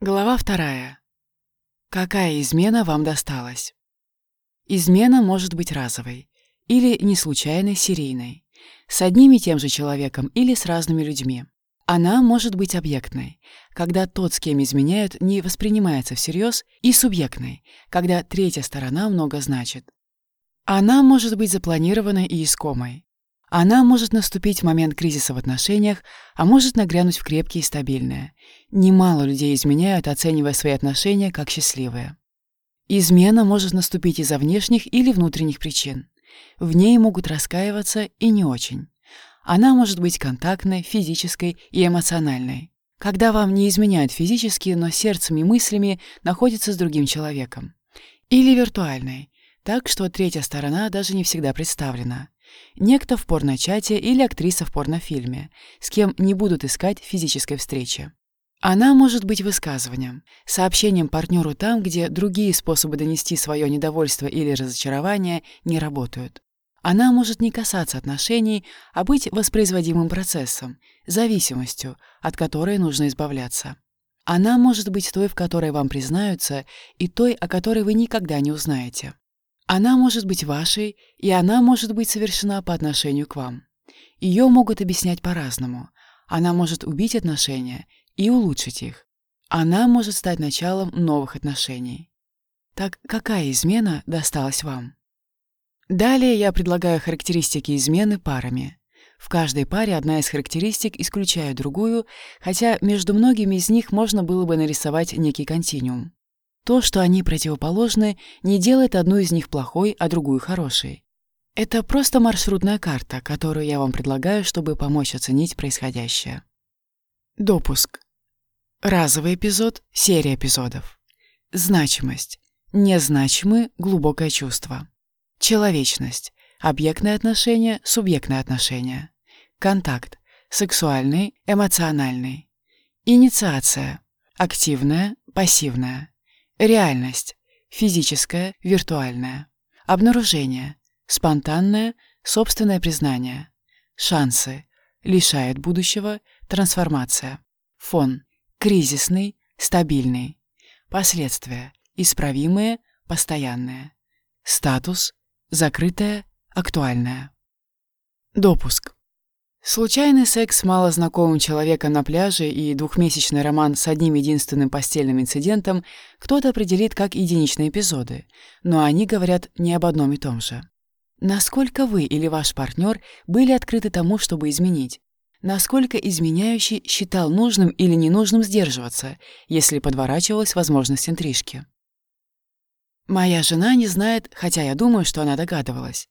Глава вторая. Какая измена вам досталась? Измена может быть разовой или неслучайной серийной, с одним и тем же человеком или с разными людьми. Она может быть объектной, когда тот, с кем изменяют, не воспринимается всерьез, и субъектной, когда третья сторона много значит. Она может быть запланированной и искомой. Она может наступить в момент кризиса в отношениях, а может нагрянуть в крепкие и стабильные. Немало людей изменяют, оценивая свои отношения как счастливые. Измена может наступить из-за внешних или внутренних причин. В ней могут раскаиваться и не очень. Она может быть контактной, физической и эмоциональной. Когда вам не изменяют физически, но сердцем и мыслями находится с другим человеком. Или виртуальной, так что третья сторона даже не всегда представлена. Некто в порночате или актриса в порнофильме, с кем не будут искать физической встречи. Она может быть высказыванием, сообщением партнеру там, где другие способы донести свое недовольство или разочарование не работают. Она может не касаться отношений, а быть воспроизводимым процессом, зависимостью, от которой нужно избавляться. Она может быть той, в которой вам признаются, и той, о которой вы никогда не узнаете. Она может быть вашей, и она может быть совершена по отношению к вам. Ее могут объяснять по-разному. Она может убить отношения и улучшить их. Она может стать началом новых отношений. Так какая измена досталась вам? Далее я предлагаю характеристики измены парами. В каждой паре одна из характеристик исключает другую, хотя между многими из них можно было бы нарисовать некий континуум. То, что они противоположны, не делает одну из них плохой, а другую хорошей. Это просто маршрутная карта, которую я вам предлагаю, чтобы помочь оценить происходящее. Допуск. Разовый эпизод, серия эпизодов. Значимость. Незначимые, глубокое чувство. Человечность. Объектное отношение, субъектное отношение. Контакт. Сексуальный, эмоциональный. Инициация. Активная, пассивная. Реальность. Физическая, виртуальная. Обнаружение. Спонтанное, собственное признание. Шансы. Лишает будущего, трансформация. Фон. Кризисный, стабильный. Последствия. Исправимые, постоянные. Статус. Закрытое, актуальное. Допуск. Случайный секс с малознакомым человеком на пляже и двухмесячный роман с одним единственным постельным инцидентом кто-то определит как единичные эпизоды, но они говорят не об одном и том же. Насколько вы или ваш партнер были открыты тому, чтобы изменить? Насколько изменяющий считал нужным или ненужным сдерживаться, если подворачивалась возможность интрижки? Моя жена не знает, хотя я думаю, что она догадывалась.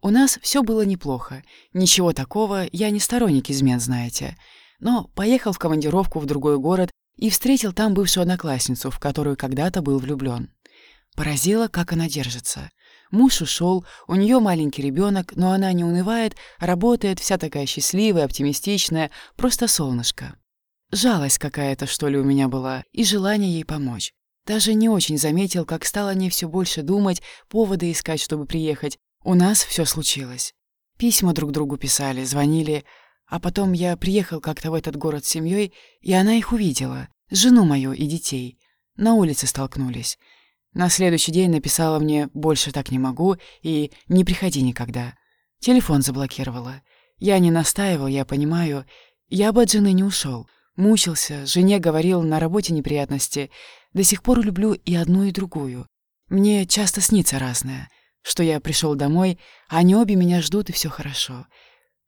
У нас все было неплохо. Ничего такого, я не сторонник измен, знаете. Но поехал в командировку в другой город и встретил там бывшую одноклассницу, в которую когда-то был влюблен. Поразило, как она держится. Муж ушел, у нее маленький ребенок, но она не унывает, работает, вся такая счастливая, оптимистичная, просто солнышко. Жалость какая-то, что ли, у меня была, и желание ей помочь. Даже не очень заметил, как стал о ней все больше думать, поводы искать, чтобы приехать, у нас все случилось. Письма друг другу писали, звонили, а потом я приехал как-то в этот город с семьей, и она их увидела, жену мою и детей. На улице столкнулись. На следующий день написала мне «больше так не могу» и «не приходи никогда». Телефон заблокировала. Я не настаивал, я понимаю. Я бы от жены не ушел. Мучился, жене говорил, на работе неприятности. До сих пор люблю и одну, и другую. Мне часто снится разное что я пришел домой, а они обе меня ждут, и все хорошо.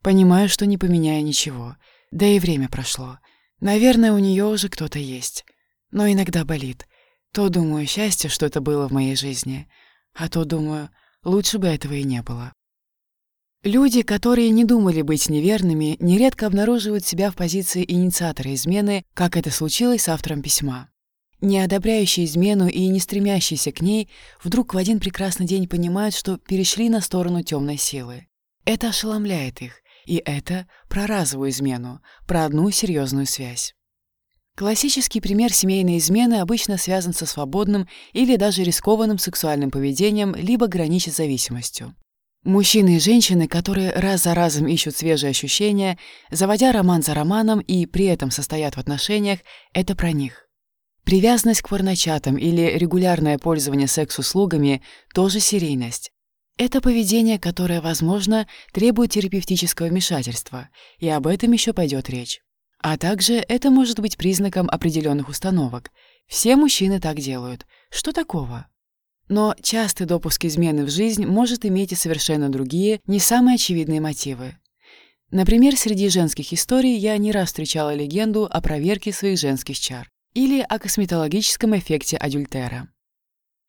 Понимаю, что не поменяю ничего. Да и время прошло. Наверное, у нее уже кто-то есть. Но иногда болит. То думаю, счастье, что это было в моей жизни, а то думаю, лучше бы этого и не было. Люди, которые не думали быть неверными, нередко обнаруживают себя в позиции инициатора измены, как это случилось с автором письма не одобряющие измену и не стремящиеся к ней, вдруг в один прекрасный день понимают, что перешли на сторону темной силы. Это ошеломляет их, и это про разовую измену, про одну серьезную связь. Классический пример семейной измены обычно связан со свободным или даже рискованным сексуальным поведением, либо граничит зависимостью. Мужчины и женщины, которые раз за разом ищут свежие ощущения, заводя роман за романом и при этом состоят в отношениях, это про них. Привязанность к порночатам или регулярное пользование секс-услугами – тоже серийность. Это поведение, которое, возможно, требует терапевтического вмешательства, и об этом еще пойдет речь. А также это может быть признаком определенных установок. Все мужчины так делают. Что такого? Но частый допуск измены в жизнь может иметь и совершенно другие, не самые очевидные мотивы. Например, среди женских историй я не раз встречала легенду о проверке своих женских чар или о косметологическом эффекте адюльтера.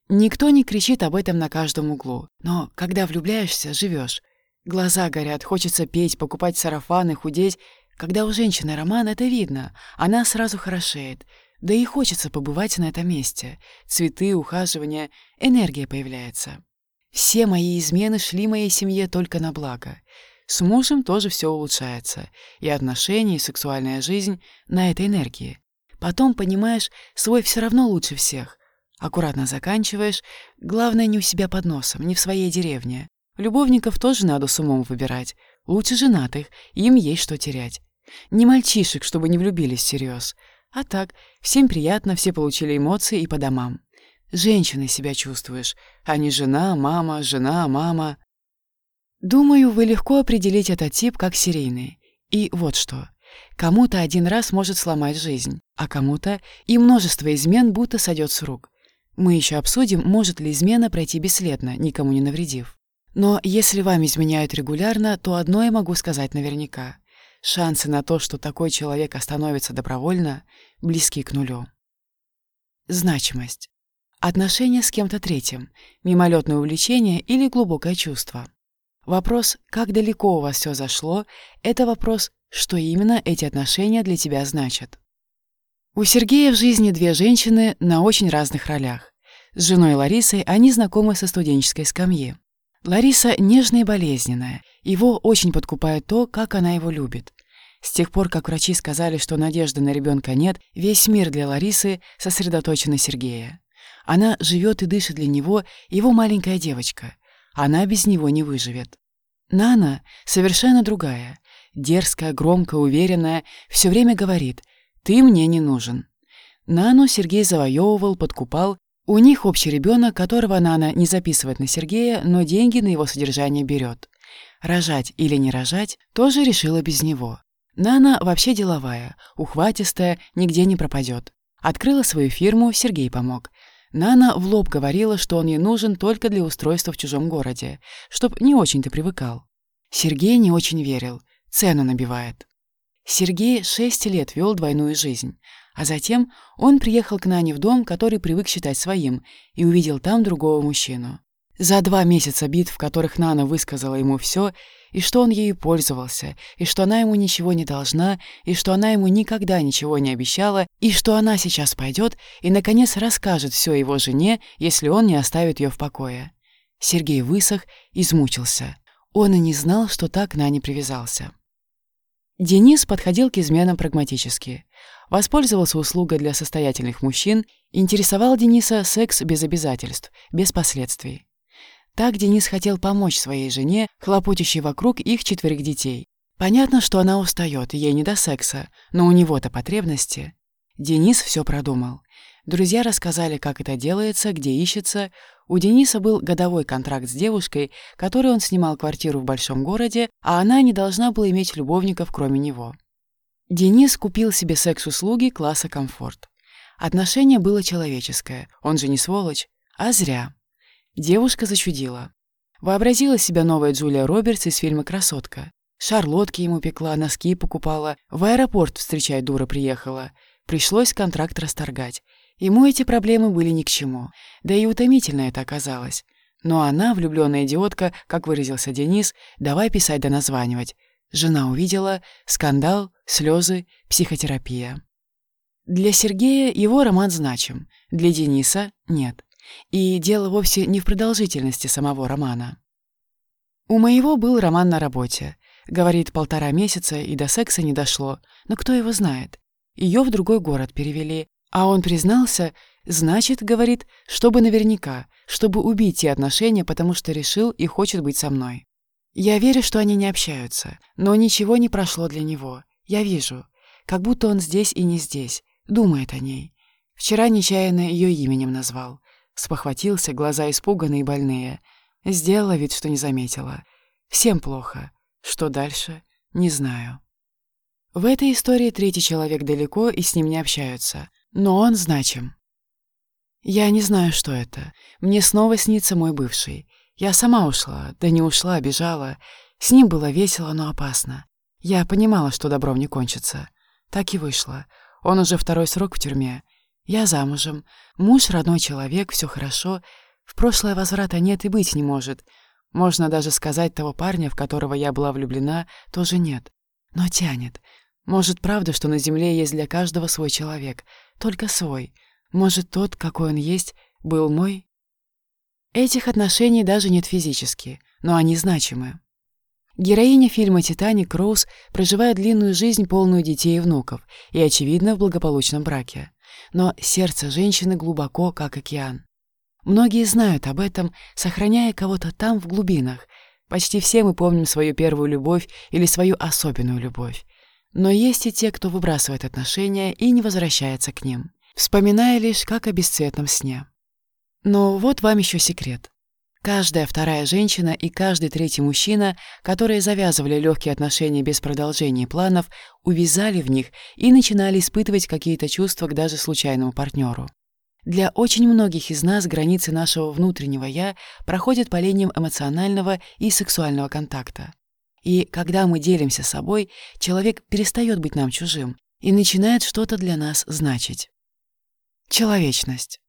Никто не кричит об этом на каждом углу, но когда влюбляешься, живешь. Глаза горят, хочется петь, покупать сарафаны, худеть. Когда у женщины роман, это видно, она сразу хорошеет. Да и хочется побывать на этом месте. Цветы, ухаживания, энергия появляется. Все мои измены шли моей семье только на благо. С мужем тоже все улучшается. И отношения, и сексуальная жизнь на этой энергии. Потом, понимаешь, свой все равно лучше всех. Аккуратно заканчиваешь. Главное, не у себя под носом, не в своей деревне. Любовников тоже надо с умом выбирать. Лучше женатых, им есть что терять. Не мальчишек, чтобы не влюбились всерьез. А так, всем приятно, все получили эмоции и по домам. Женщиной себя чувствуешь, а не жена, мама, жена, мама. Думаю, вы легко определите этот тип как серийный. И вот что. Кому-то один раз может сломать жизнь, а кому-то и множество измен будто сойдет с рук. Мы еще обсудим, может ли измена пройти бесследно, никому не навредив. Но если вам изменяют регулярно, то одно я могу сказать наверняка. Шансы на то, что такой человек остановится добровольно, близки к нулю. Значимость. Отношения с кем-то третьим, мимолетное увлечение или глубокое чувство. Вопрос, как далеко у вас все зашло, это вопрос, что именно эти отношения для тебя значат. У Сергея в жизни две женщины на очень разных ролях. С женой Ларисой они знакомы со студенческой скамьи. Лариса нежная и болезненная. Его очень подкупает то, как она его любит. С тех пор, как врачи сказали, что надежды на ребенка нет, весь мир для Ларисы сосредоточен на Сергея. Она живет и дышит для него, его маленькая девочка. Она без него не выживет. Нана совершенно другая. Дерзкая, громкая, уверенная, все время говорит ты мне не нужен. Нану Сергей завоевывал, подкупал. У них общий ребенок, которого Нана не записывает на Сергея, но деньги на его содержание берет. Рожать или не рожать тоже решила без него. Нана вообще деловая, ухватистая, нигде не пропадет. Открыла свою фирму, Сергей помог. Нана в лоб говорила, что он ей нужен только для устройства в чужом городе, чтоб не очень-то привыкал. Сергей не очень верил, цену набивает. Сергей шесть лет вел двойную жизнь, а затем он приехал к Нане в дом, который привык считать своим, и увидел там другого мужчину. За два месяца битв, в которых Нана высказала ему все, и что он ею пользовался, и что она ему ничего не должна, и что она ему никогда ничего не обещала, и что она сейчас пойдет и, наконец, расскажет все его жене, если он не оставит ее в покое. Сергей высох, измучился. Он и не знал, что так Нане привязался. Денис подходил к изменам прагматически. Воспользовался услугой для состоятельных мужчин, интересовал Дениса секс без обязательств, без последствий. Так Денис хотел помочь своей жене, хлопочущей вокруг их четверых детей. Понятно, что она устает, ей не до секса, но у него-то потребности. Денис все продумал. Друзья рассказали, как это делается, где ищется, у Дениса был годовой контракт с девушкой, которой он снимал квартиру в большом городе, а она не должна была иметь любовников, кроме него. Денис купил себе секс-услуги класса комфорт. Отношение было человеческое, он же не сволочь, а зря. Девушка зачудила. Вообразила себя новая Джулия Робертс из фильма «Красотка». Шарлотки ему пекла, носки покупала, в аэропорт встречать дура приехала. Пришлось контракт расторгать. Ему эти проблемы были ни к чему, да и утомительно это оказалось. Но она, влюбленная идиотка, как выразился Денис, давай писать да названивать. Жена увидела скандал, слезы, психотерапия. Для Сергея его роман значим, для Дениса — нет. И дело вовсе не в продолжительности самого романа. У моего был роман на работе. Говорит, полтора месяца и до секса не дошло, но кто его знает. Ее в другой город перевели, а он признался, значит, говорит, чтобы наверняка, чтобы убить те отношения, потому что решил и хочет быть со мной. Я верю, что они не общаются, но ничего не прошло для него. Я вижу, как будто он здесь и не здесь, думает о ней. Вчера нечаянно ее именем назвал. Спохватился, глаза испуганные и больные. Сделала вид, что не заметила. Всем плохо. Что дальше? Не знаю. В этой истории третий человек далеко и с ним не общаются. Но он значим. Я не знаю, что это. Мне снова снится мой бывший. Я сама ушла, да не ушла, бежала. С ним было весело, но опасно. Я понимала, что добром не кончится. Так и вышло. Он уже второй срок в тюрьме. Я замужем. Муж родной человек, все хорошо. В прошлое возврата нет и быть не может. Можно даже сказать, того парня, в которого я была влюблена, тоже нет. Но тянет. Может, правда, что на земле есть для каждого свой человек. Только свой. Может, тот, какой он есть, был мой? Этих отношений даже нет физически, но они значимы. Героиня фильма «Титаник» Роуз проживает длинную жизнь, полную детей и внуков, и, очевидно, в благополучном браке. Но сердце женщины глубоко, как океан. Многие знают об этом, сохраняя кого-то там, в глубинах. Почти все мы помним свою первую любовь или свою особенную любовь. Но есть и те, кто выбрасывает отношения и не возвращается к ним, вспоминая лишь как о бесцветном сне. Но вот вам еще секрет. Каждая вторая женщина и каждый третий мужчина, которые завязывали легкие отношения без продолжения планов, увязали в них и начинали испытывать какие-то чувства к даже случайному партнеру. Для очень многих из нас границы нашего внутреннего «я» проходят по линиям эмоционального и сексуального контакта. И когда мы делимся собой, человек перестает быть нам чужим и начинает что-то для нас значить. Человечность.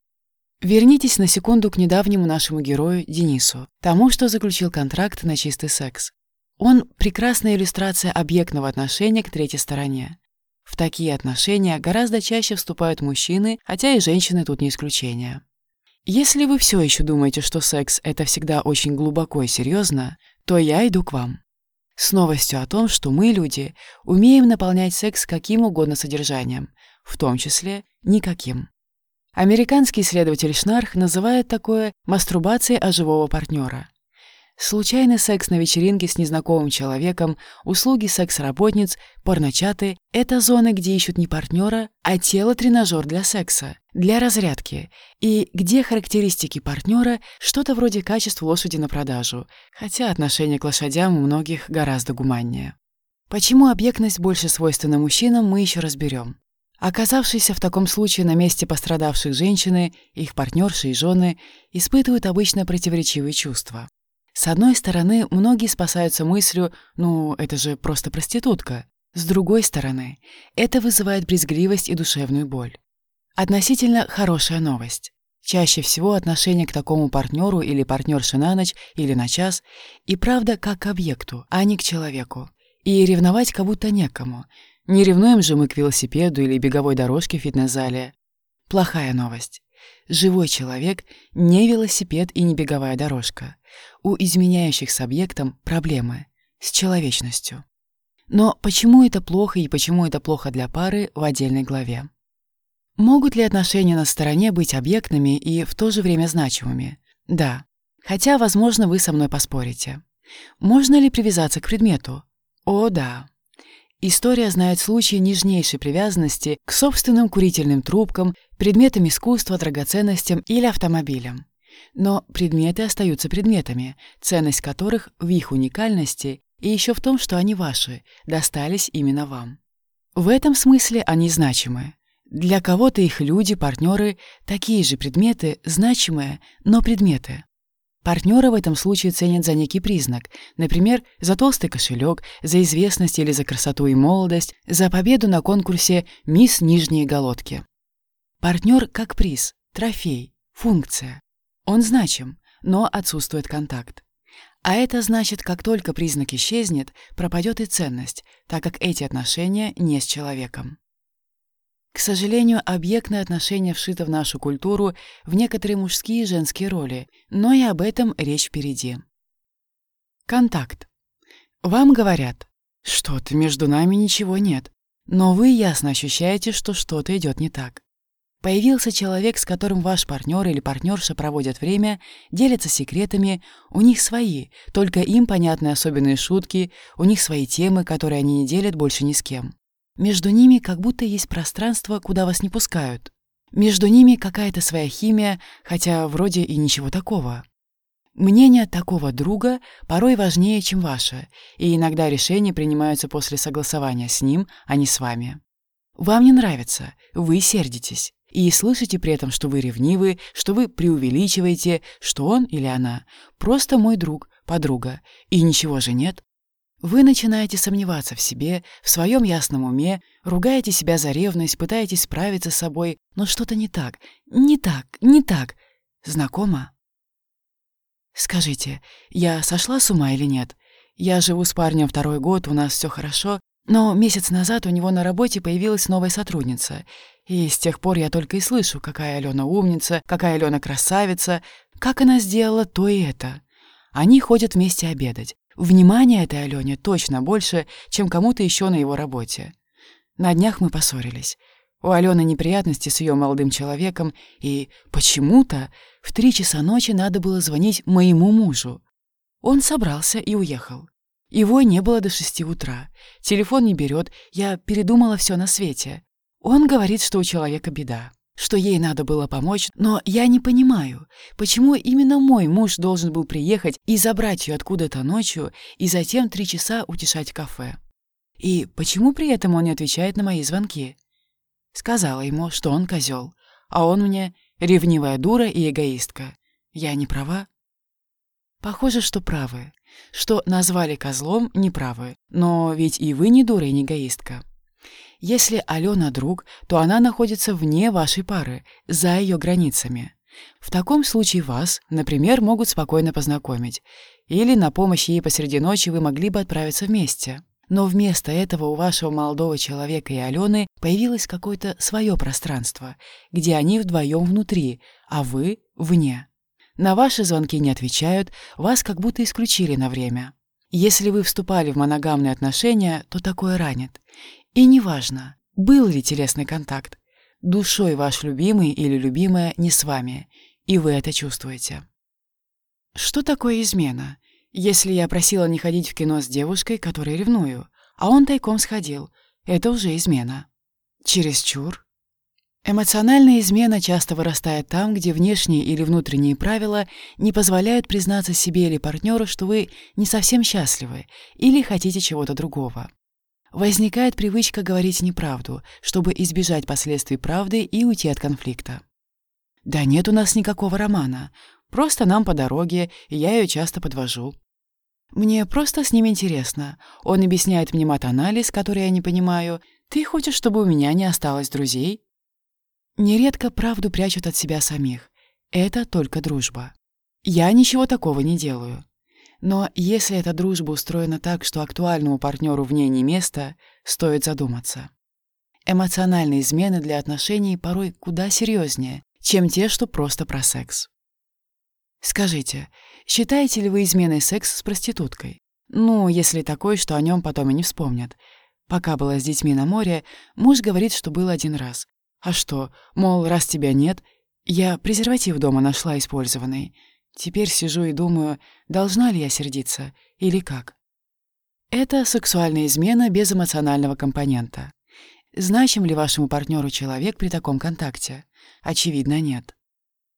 Вернитесь на секунду к недавнему нашему герою Денису, тому, что заключил контракт на чистый секс. Он — прекрасная иллюстрация объектного отношения к третьей стороне. В такие отношения гораздо чаще вступают мужчины, хотя и женщины тут не исключение. Если вы все еще думаете, что секс — это всегда очень глубоко и серьезно, то я иду к вам. С новостью о том, что мы, люди, умеем наполнять секс каким угодно содержанием, в том числе никаким. Американский исследователь Шнарх называет такое мастурбацией живого партнера. Случайный секс на вечеринке с незнакомым человеком, услуги секс-работниц, порночаты — это зоны, где ищут не партнера, а тело-тренажер для секса, для разрядки, и где характеристики партнера что-то вроде качества лошади на продажу, хотя отношение к лошадям у многих гораздо гуманнее. Почему объектность больше свойственна мужчинам, мы еще разберем. Оказавшиеся в таком случае на месте пострадавших женщины, их партнерши и жены испытывают обычно противоречивые чувства. С одной стороны, многие спасаются мыслью «ну, это же просто проститутка». С другой стороны, это вызывает брезгливость и душевную боль. Относительно хорошая новость. Чаще всего отношение к такому партнеру или партнерше на ночь или на час и правда как к объекту, а не к человеку. И ревновать как будто некому – не ревнуем же мы к велосипеду или беговой дорожке в фитнес-зале. Плохая новость. Живой человек — не велосипед и не беговая дорожка. У изменяющих с объектом проблемы. С человечностью. Но почему это плохо и почему это плохо для пары в отдельной главе? Могут ли отношения на стороне быть объектными и в то же время значимыми? Да. Хотя, возможно, вы со мной поспорите. Можно ли привязаться к предмету? О, да. История знает случаи нежнейшей привязанности к собственным курительным трубкам, предметам искусства, драгоценностям или автомобилям. Но предметы остаются предметами, ценность которых в их уникальности и еще в том, что они ваши, достались именно вам. В этом смысле они значимы. Для кого-то их люди, партнеры – такие же предметы, значимые, но предметы. Партнера в этом случае ценят за некий признак, например, за толстый кошелек, за известность или за красоту и молодость, за победу на конкурсе «Мисс Нижние Голодки». Партнер как приз, трофей, функция. Он значим, но отсутствует контакт. А это значит, как только признак исчезнет, пропадет и ценность, так как эти отношения не с человеком. К сожалению, объектное отношение вшито в нашу культуру в некоторые мужские и женские роли, но и об этом речь впереди. Контакт. Вам говорят, что-то между нами ничего нет, но вы ясно ощущаете, что что-то идет не так. Появился человек, с которым ваш партнер или партнерша проводят время, делятся секретами, у них свои, только им понятны особенные шутки, у них свои темы, которые они не делят больше ни с кем. Между ними как будто есть пространство, куда вас не пускают. Между ними какая-то своя химия, хотя вроде и ничего такого. Мнение такого друга порой важнее, чем ваше, и иногда решения принимаются после согласования с ним, а не с вами. Вам не нравится, вы сердитесь, и слышите при этом, что вы ревнивы, что вы преувеличиваете, что он или она просто мой друг, подруга, и ничего же нет. Вы начинаете сомневаться в себе, в своем ясном уме, ругаете себя за ревность, пытаетесь справиться с собой, но что-то не так, не так, не так. Знакомо? «Скажите, я сошла с ума или нет? Я живу с парнем второй год, у нас все хорошо, но месяц назад у него на работе появилась новая сотрудница, и с тех пор я только и слышу, какая Алена умница, какая Алена красавица, как она сделала то и это. Они ходят вместе обедать. Внимание этой Алене точно больше, чем кому-то еще на его работе. На днях мы поссорились. У Алены неприятности с ее молодым человеком, и почему-то в три часа ночи надо было звонить моему мужу. Он собрался и уехал. Его не было до шести утра. Телефон не берет, я передумала все на свете. Он говорит, что у человека беда, что ей надо было помочь, но я не понимаю, почему именно мой муж должен был приехать и забрать ее откуда-то ночью и затем три часа утешать кафе. И почему при этом он не отвечает на мои звонки? Сказала ему, что он козел, а он мне ревнивая дура и эгоистка. Я не права? Похоже, что правы. Что назвали козлом, неправы. Но ведь и вы не дура и не эгоистка. Если Алена друг, то она находится вне вашей пары, за ее границами. В таком случае вас, например, могут спокойно познакомить. Или на помощь ей посреди ночи вы могли бы отправиться вместе. Но вместо этого у вашего молодого человека и Алены появилось какое-то свое пространство, где они вдвоем внутри, а вы вне. На ваши звонки не отвечают, вас как будто исключили на время. Если вы вступали в моногамные отношения, то такое ранит. И неважно, был ли телесный контакт, душой ваш любимый или любимая не с вами, и вы это чувствуете. Что такое измена? Если я просила не ходить в кино с девушкой, которой ревную, а он тайком сходил, это уже измена. Чересчур. Эмоциональная измена часто вырастает там, где внешние или внутренние правила не позволяют признаться себе или партнеру, что вы не совсем счастливы или хотите чего-то другого. Возникает привычка говорить неправду, чтобы избежать последствий правды и уйти от конфликта. Да нет у нас никакого романа. Просто нам по дороге, я ее часто подвожу. Мне просто с ним интересно. Он объясняет мне матанализ, который я не понимаю. Ты хочешь, чтобы у меня не осталось друзей? Нередко правду прячут от себя самих. Это только дружба. Я ничего такого не делаю. Но если эта дружба устроена так, что актуальному партнеру в ней не место, стоит задуматься. Эмоциональные измены для отношений порой куда серьезнее, чем те, что просто про секс. Скажите, Считаете ли вы изменой секс с проституткой? Ну, если такой, что о нем потом и не вспомнят. Пока была с детьми на море, муж говорит, что был один раз. А что, мол, раз тебя нет, я презерватив дома нашла использованный. Теперь сижу и думаю, должна ли я сердиться или как. Это сексуальная измена без эмоционального компонента. Значим ли вашему партнеру человек при таком контакте? Очевидно, нет.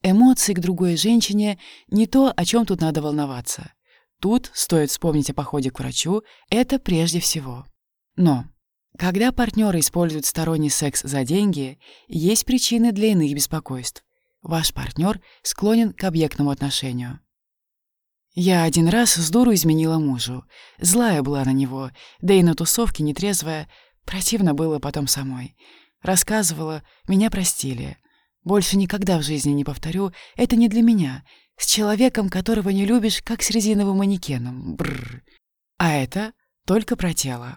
Эмоции к другой женщине — не то, о чем тут надо волноваться. Тут стоит вспомнить о походе к врачу, это прежде всего. Но когда партнеры используют сторонний секс за деньги, есть причины для иных беспокойств. Ваш партнер склонен к объектному отношению. Я один раз с дуру изменила мужу. Злая была на него, да и на тусовке нетрезвая. Противно было потом самой. Рассказывала, меня простили. Больше никогда в жизни не повторю, это не для меня. С человеком, которого не любишь, как с резиновым манекеном. Бррр. А это только про тело.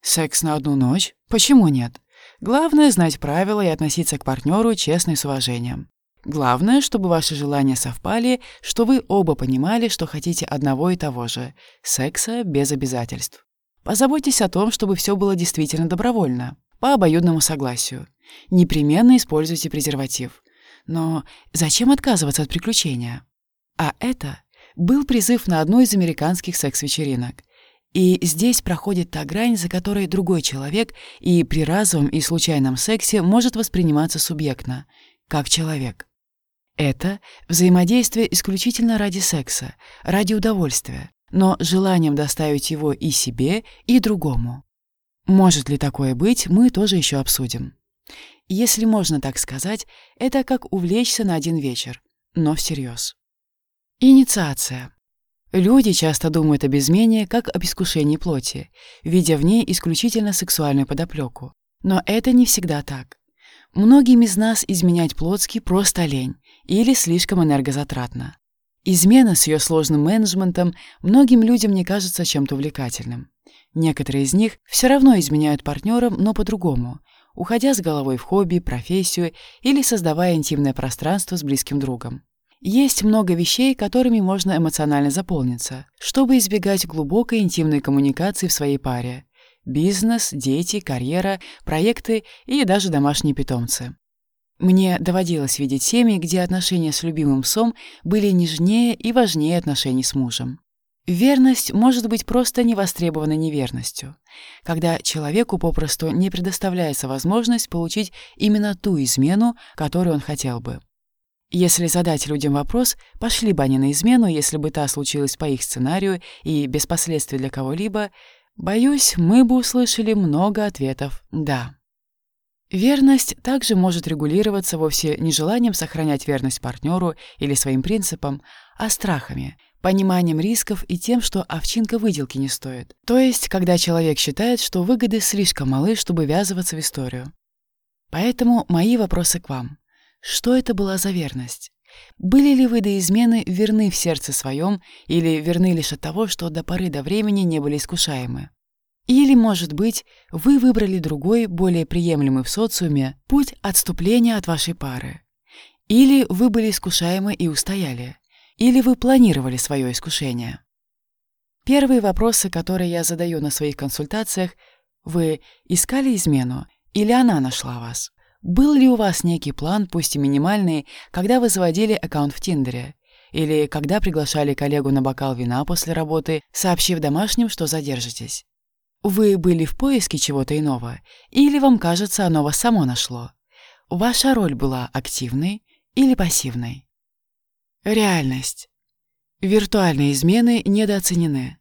Секс на одну ночь? Почему нет? Главное — знать правила и относиться к партнеру честно и с уважением. Главное, чтобы ваши желания совпали, что вы оба понимали, что хотите одного и того же — секса без обязательств. Позаботьтесь о том, чтобы все было действительно добровольно, по обоюдному согласию. Непременно используйте презерватив. Но зачем отказываться от приключения? А это был призыв на одну из американских секс-вечеринок. И здесь проходит та грань, за которой другой человек и при разовом и случайном сексе может восприниматься субъектно, как человек. Это взаимодействие исключительно ради секса, ради удовольствия, но желанием доставить его и себе, и другому. Может ли такое быть, мы тоже еще обсудим. Если можно так сказать, это как увлечься на один вечер, но всерьез. Инициация. Люди часто думают об измене как об искушении плоти, видя в ней исключительно сексуальную подоплеку. Но это не всегда так. Многим из нас изменять плотски просто лень или слишком энергозатратно. Измена с ее сложным менеджментом многим людям не кажется чем-то увлекательным. Некоторые из них все равно изменяют партнерам, но по-другому, уходя с головой в хобби, профессию или создавая интимное пространство с близким другом. Есть много вещей, которыми можно эмоционально заполниться, чтобы избегать глубокой интимной коммуникации в своей паре. Бизнес, дети, карьера, проекты и даже домашние питомцы. Мне доводилось видеть семьи, где отношения с любимым псом были нежнее и важнее отношений с мужем. Верность может быть просто невостребованной неверностью, когда человеку попросту не предоставляется возможность получить именно ту измену, которую он хотел бы. Если задать людям вопрос, пошли бы они на измену, если бы та случилась по их сценарию и без последствий для кого-либо, боюсь, мы бы услышали много ответов «да». Верность также может регулироваться вовсе не желанием сохранять верность партнеру или своим принципам, а страхами, пониманием рисков и тем, что овчинка выделки не стоит. То есть, когда человек считает, что выгоды слишком малы, чтобы ввязываться в историю. Поэтому мои вопросы к вам. Что это была за верность? Были ли вы до измены верны в сердце своем или верны лишь от того, что до поры до времени не были искушаемы? Или, может быть, вы выбрали другой, более приемлемый в социуме, путь отступления от вашей пары? Или вы были искушаемы и устояли? Или вы планировали свое искушение? Первые вопросы, которые я задаю на своих консультациях, вы искали измену или она нашла вас? Был ли у вас некий план, пусть и минимальный, когда вы заводили аккаунт в Тиндере? Или когда приглашали коллегу на бокал вина после работы, сообщив домашним, что задержитесь? Вы были в поиске чего-то иного? Или вам кажется, оно вас само нашло? Ваша роль была активной или пассивной? Реальность. Виртуальные измены недооценены.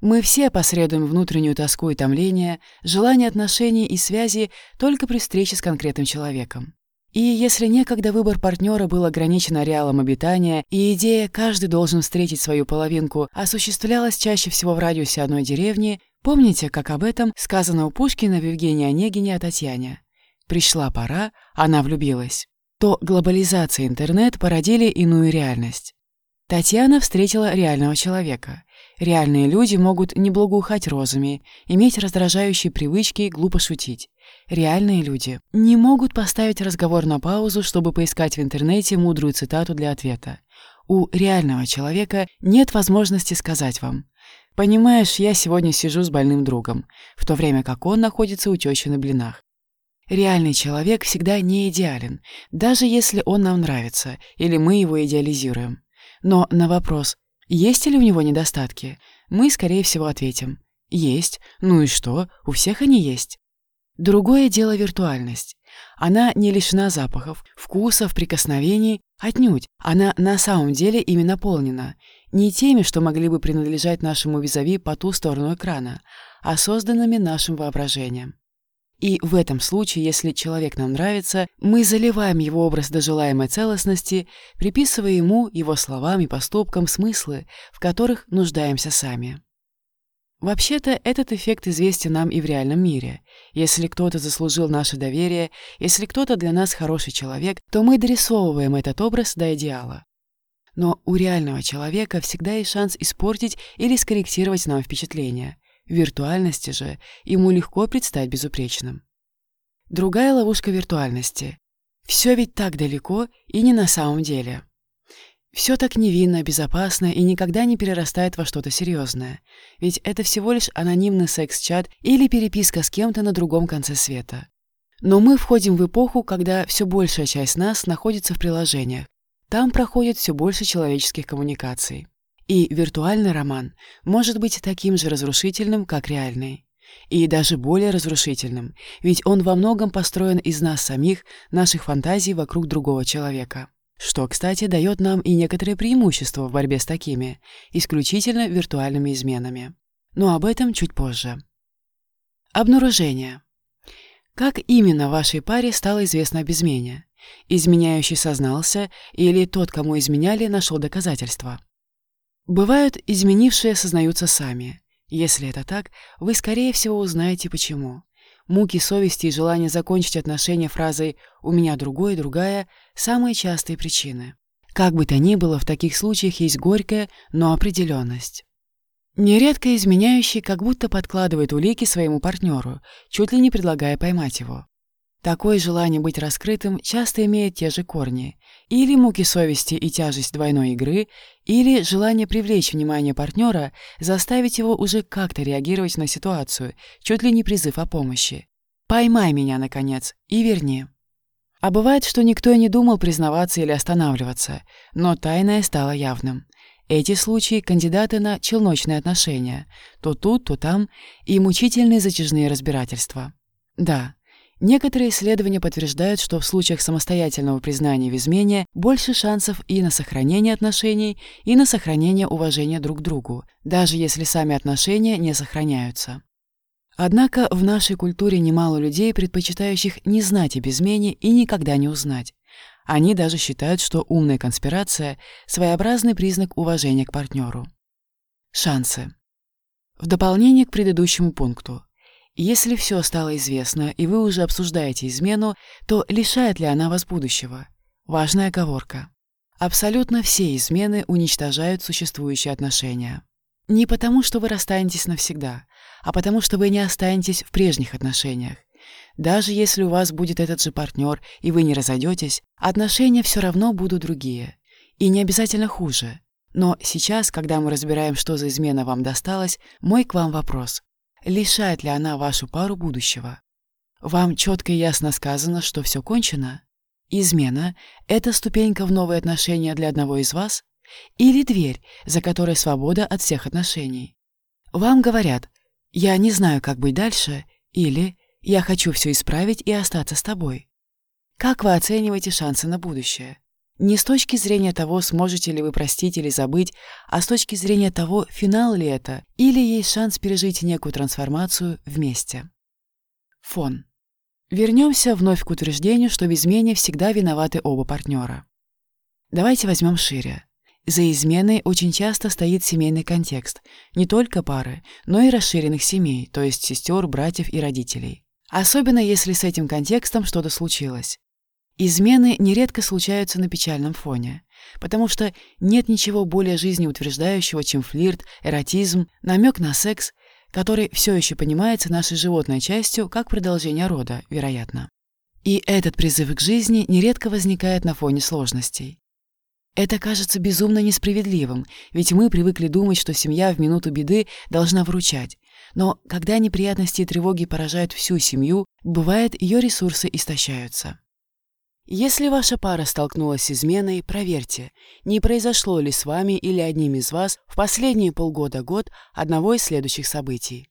Мы все посредуем внутреннюю тоску и томление, желание отношений и связи только при встрече с конкретным человеком. И если некогда выбор партнера был ограничен ареалом обитания, и идея «каждый должен встретить свою половинку» осуществлялась чаще всего в радиусе одной деревни, помните, как об этом сказано у Пушкина в Евгении Онегине о Татьяне? Пришла пора, она влюбилась. То глобализация и интернет породили иную реальность. Татьяна встретила реального человека. Реальные люди могут не благоухать розами, иметь раздражающие привычки и глупо шутить. Реальные люди не могут поставить разговор на паузу, чтобы поискать в интернете мудрую цитату для ответа. У реального человека нет возможности сказать вам «Понимаешь, я сегодня сижу с больным другом», в то время как он находится у тещи на блинах. Реальный человек всегда не идеален, даже если он нам нравится или мы его идеализируем. Но на вопрос есть ли у него недостатки? Мы, скорее всего, ответим. Есть. Ну и что? У всех они есть. Другое дело виртуальность. Она не лишена запахов, вкусов, прикосновений. Отнюдь. Она на самом деле ими наполнена. Не теми, что могли бы принадлежать нашему визави по ту сторону экрана, а созданными нашим воображением. И в этом случае, если человек нам нравится, мы заливаем его образ до желаемой целостности, приписывая ему, его словам и поступкам смыслы, в которых нуждаемся сами. Вообще-то этот эффект известен нам и в реальном мире. Если кто-то заслужил наше доверие, если кто-то для нас хороший человек, то мы дорисовываем этот образ до идеала. Но у реального человека всегда есть шанс испортить или скорректировать нам впечатление – виртуальности же ему легко предстать безупречным. Другая ловушка виртуальности. Все ведь так далеко и не на самом деле. Все так невинно, безопасно и никогда не перерастает во что-то серьезное. Ведь это всего лишь анонимный секс-чат или переписка с кем-то на другом конце света. Но мы входим в эпоху, когда все большая часть нас находится в приложениях. Там проходит все больше человеческих коммуникаций. И виртуальный роман может быть таким же разрушительным, как реальный. И даже более разрушительным, ведь он во многом построен из нас самих, наших фантазий вокруг другого человека. Что, кстати, дает нам и некоторые преимущества в борьбе с такими, исключительно виртуальными изменами. Но об этом чуть позже. Обнаружение. Как именно вашей паре стало известно об измене? Изменяющий сознался или тот, кому изменяли, нашел доказательства? Бывают, изменившие сознаются сами. Если это так, вы, скорее всего, узнаете почему. Муки совести и желание закончить отношения фразой «у меня другое, другая» – самые частые причины. Как бы то ни было, в таких случаях есть горькая, но определенность. Нередко изменяющий как будто подкладывает улики своему партнеру, чуть ли не предлагая поймать его. Такое желание быть раскрытым часто имеет те же корни. Или муки совести и тяжесть двойной игры, или желание привлечь внимание партнера, заставить его уже как-то реагировать на ситуацию, чуть ли не призыв о помощи. «Поймай меня, наконец, и верни». А бывает, что никто и не думал признаваться или останавливаться, но тайное стало явным. Эти случаи – кандидаты на челночные отношения, то тут, то там, и мучительные затяжные разбирательства. Да, некоторые исследования подтверждают, что в случаях самостоятельного признания в измене больше шансов и на сохранение отношений, и на сохранение уважения друг к другу, даже если сами отношения не сохраняются. Однако в нашей культуре немало людей, предпочитающих не знать об измене и никогда не узнать. Они даже считают, что умная конспирация – своеобразный признак уважения к партнеру. Шансы. В дополнение к предыдущему пункту. Если все стало известно, и вы уже обсуждаете измену, то лишает ли она вас будущего? Важная оговорка. Абсолютно все измены уничтожают существующие отношения. Не потому, что вы расстанетесь навсегда, а потому, что вы не останетесь в прежних отношениях. Даже если у вас будет этот же партнер, и вы не разойдетесь, отношения все равно будут другие. И не обязательно хуже. Но сейчас, когда мы разбираем, что за измена вам досталась, мой к вам вопрос. Лишает ли она вашу пару будущего? Вам четко и ясно сказано, что все кончено? Измена — это ступенька в новые отношения для одного из вас? Или дверь, за которой свобода от всех отношений? Вам говорят «я не знаю, как быть дальше» или я хочу все исправить и остаться с тобой. Как вы оцениваете шансы на будущее? Не с точки зрения того, сможете ли вы простить или забыть, а с точки зрения того, финал ли это, или есть шанс пережить некую трансформацию вместе. Фон. Вернемся вновь к утверждению, что в измене всегда виноваты оба партнера. Давайте возьмем шире. За изменой очень часто стоит семейный контекст, не только пары, но и расширенных семей, то есть сестер, братьев и родителей. Особенно если с этим контекстом что-то случилось. Измены нередко случаются на печальном фоне, потому что нет ничего более жизнеутверждающего, чем флирт, эротизм, намек на секс, который все еще понимается нашей животной частью как продолжение рода, вероятно. И этот призыв к жизни нередко возникает на фоне сложностей. Это кажется безумно несправедливым, ведь мы привыкли думать, что семья в минуту беды должна вручать, но когда неприятности и тревоги поражают всю семью, бывает, ее ресурсы истощаются. Если ваша пара столкнулась с изменой, проверьте, не произошло ли с вами или одним из вас в последние полгода-год одного из следующих событий.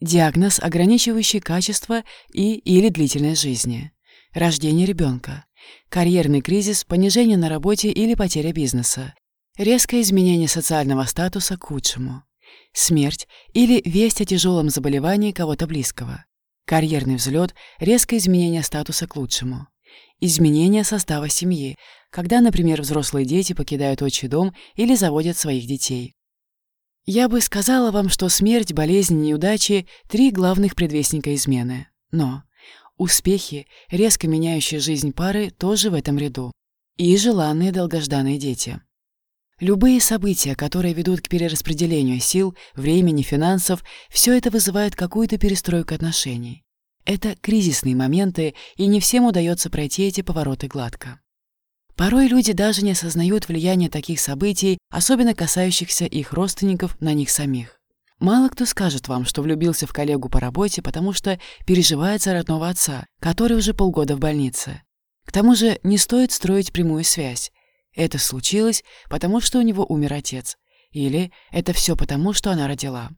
Диагноз, ограничивающий качество и или длительность жизни. Рождение ребенка. Карьерный кризис, понижение на работе или потеря бизнеса. Резкое изменение социального статуса к худшему смерть или весть о тяжелом заболевании кого-то близкого. Карьерный взлет, резкое изменение статуса к лучшему. Изменение состава семьи, когда, например, взрослые дети покидают отчий дом или заводят своих детей. Я бы сказала вам, что смерть, болезнь, неудачи – три главных предвестника измены. Но успехи, резко меняющие жизнь пары, тоже в этом ряду. И желанные долгожданные дети. Любые события, которые ведут к перераспределению сил, времени, финансов, все это вызывает какую-то перестройку отношений. Это кризисные моменты, и не всем удается пройти эти повороты гладко. Порой люди даже не осознают влияние таких событий, особенно касающихся их родственников на них самих. Мало кто скажет вам, что влюбился в коллегу по работе, потому что переживает за родного отца, который уже полгода в больнице. К тому же не стоит строить прямую связь. Это случилось, потому что у него умер отец. или «это все потому, что она родила».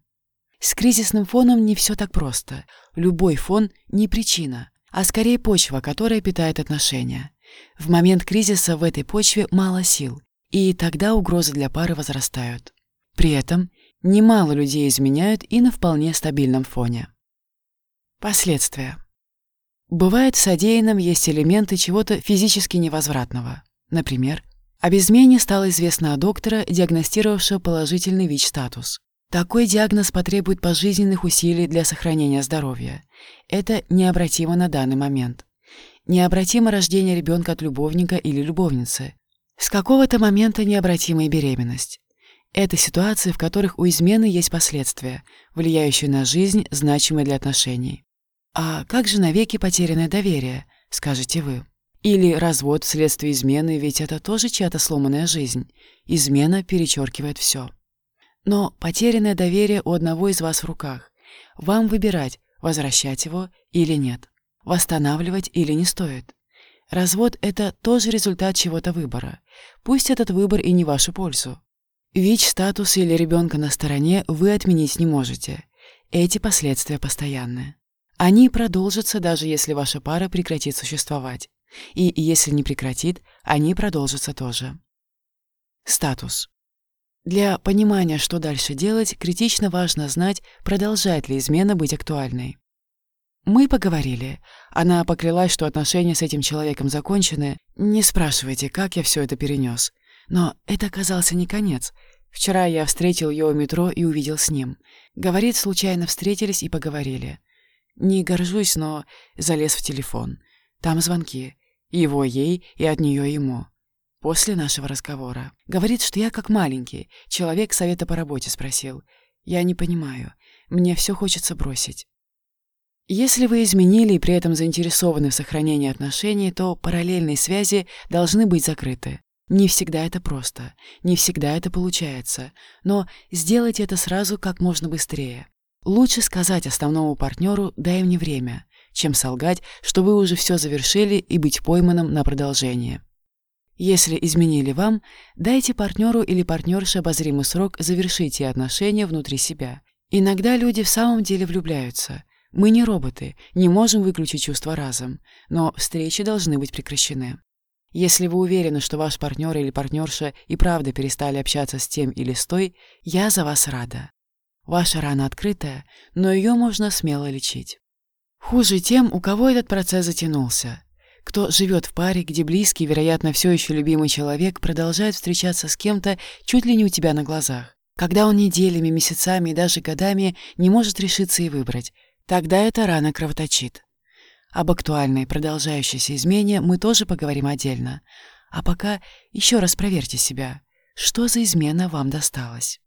С кризисным фоном не все так просто. Любой фон не причина, а скорее почва, которая питает отношения. В момент кризиса в этой почве мало сил, и тогда угрозы для пары возрастают. При этом немало людей изменяют и на вполне стабильном фоне. Последствия. Бывает, в содеянном есть элементы чего-то физически невозвратного. Например, об измене стало известно от доктора, диагностировавшего положительный ВИЧ-статус. Такой диагноз потребует пожизненных усилий для сохранения здоровья. Это необратимо на данный момент. Необратимо рождение ребенка от любовника или любовницы. С какого-то момента необратимая беременность. Это ситуации, в которых у измены есть последствия, влияющие на жизнь, значимые для отношений. А как же навеки потерянное доверие, скажете вы? Или развод вследствие измены, ведь это тоже чья-то сломанная жизнь. Измена перечеркивает все. Но потерянное доверие у одного из вас в руках. Вам выбирать, возвращать его или нет. Восстанавливать или не стоит. Развод — это тоже результат чего-то выбора. Пусть этот выбор и не вашу пользу. ВИЧ-статус или ребенка на стороне вы отменить не можете. Эти последствия постоянны. Они продолжатся, даже если ваша пара прекратит существовать. И если не прекратит, они продолжатся тоже. Статус. Для понимания, что дальше делать, критично важно знать, продолжает ли измена быть актуальной. Мы поговорили. Она поклялась, что отношения с этим человеком закончены. Не спрашивайте, как я все это перенес. Но это оказался не конец. Вчера я встретил ее у метро и увидел с ним. Говорит, случайно встретились и поговорили. Не горжусь, но залез в телефон. Там звонки. Его ей и от нее ему. После нашего разговора. Говорит, что я как маленький. Человек совета по работе спросил. Я не понимаю. Мне все хочется бросить. Если вы изменили и при этом заинтересованы в сохранении отношений, то параллельные связи должны быть закрыты. Не всегда это просто, не всегда это получается, но сделайте это сразу как можно быстрее. Лучше сказать основному партнеру «дай мне время», чем солгать, что вы уже все завершили и быть пойманным на продолжение. Если изменили вам, дайте партнеру или партнерше обозримый срок завершить те отношения внутри себя. Иногда люди в самом деле влюбляются. Мы не роботы, не можем выключить чувства разом, но встречи должны быть прекращены. Если вы уверены, что ваш партнер или партнерша и правда перестали общаться с тем или с той, я за вас рада. Ваша рана открытая, но ее можно смело лечить. Хуже тем, у кого этот процесс затянулся. Кто живет в паре, где близкий, вероятно, все еще любимый человек продолжает встречаться с кем-то чуть ли не у тебя на глазах. Когда он неделями, месяцами и даже годами не может решиться и выбрать, тогда эта рана кровоточит. Об актуальной продолжающейся измене мы тоже поговорим отдельно. А пока еще раз проверьте себя, что за измена вам досталась.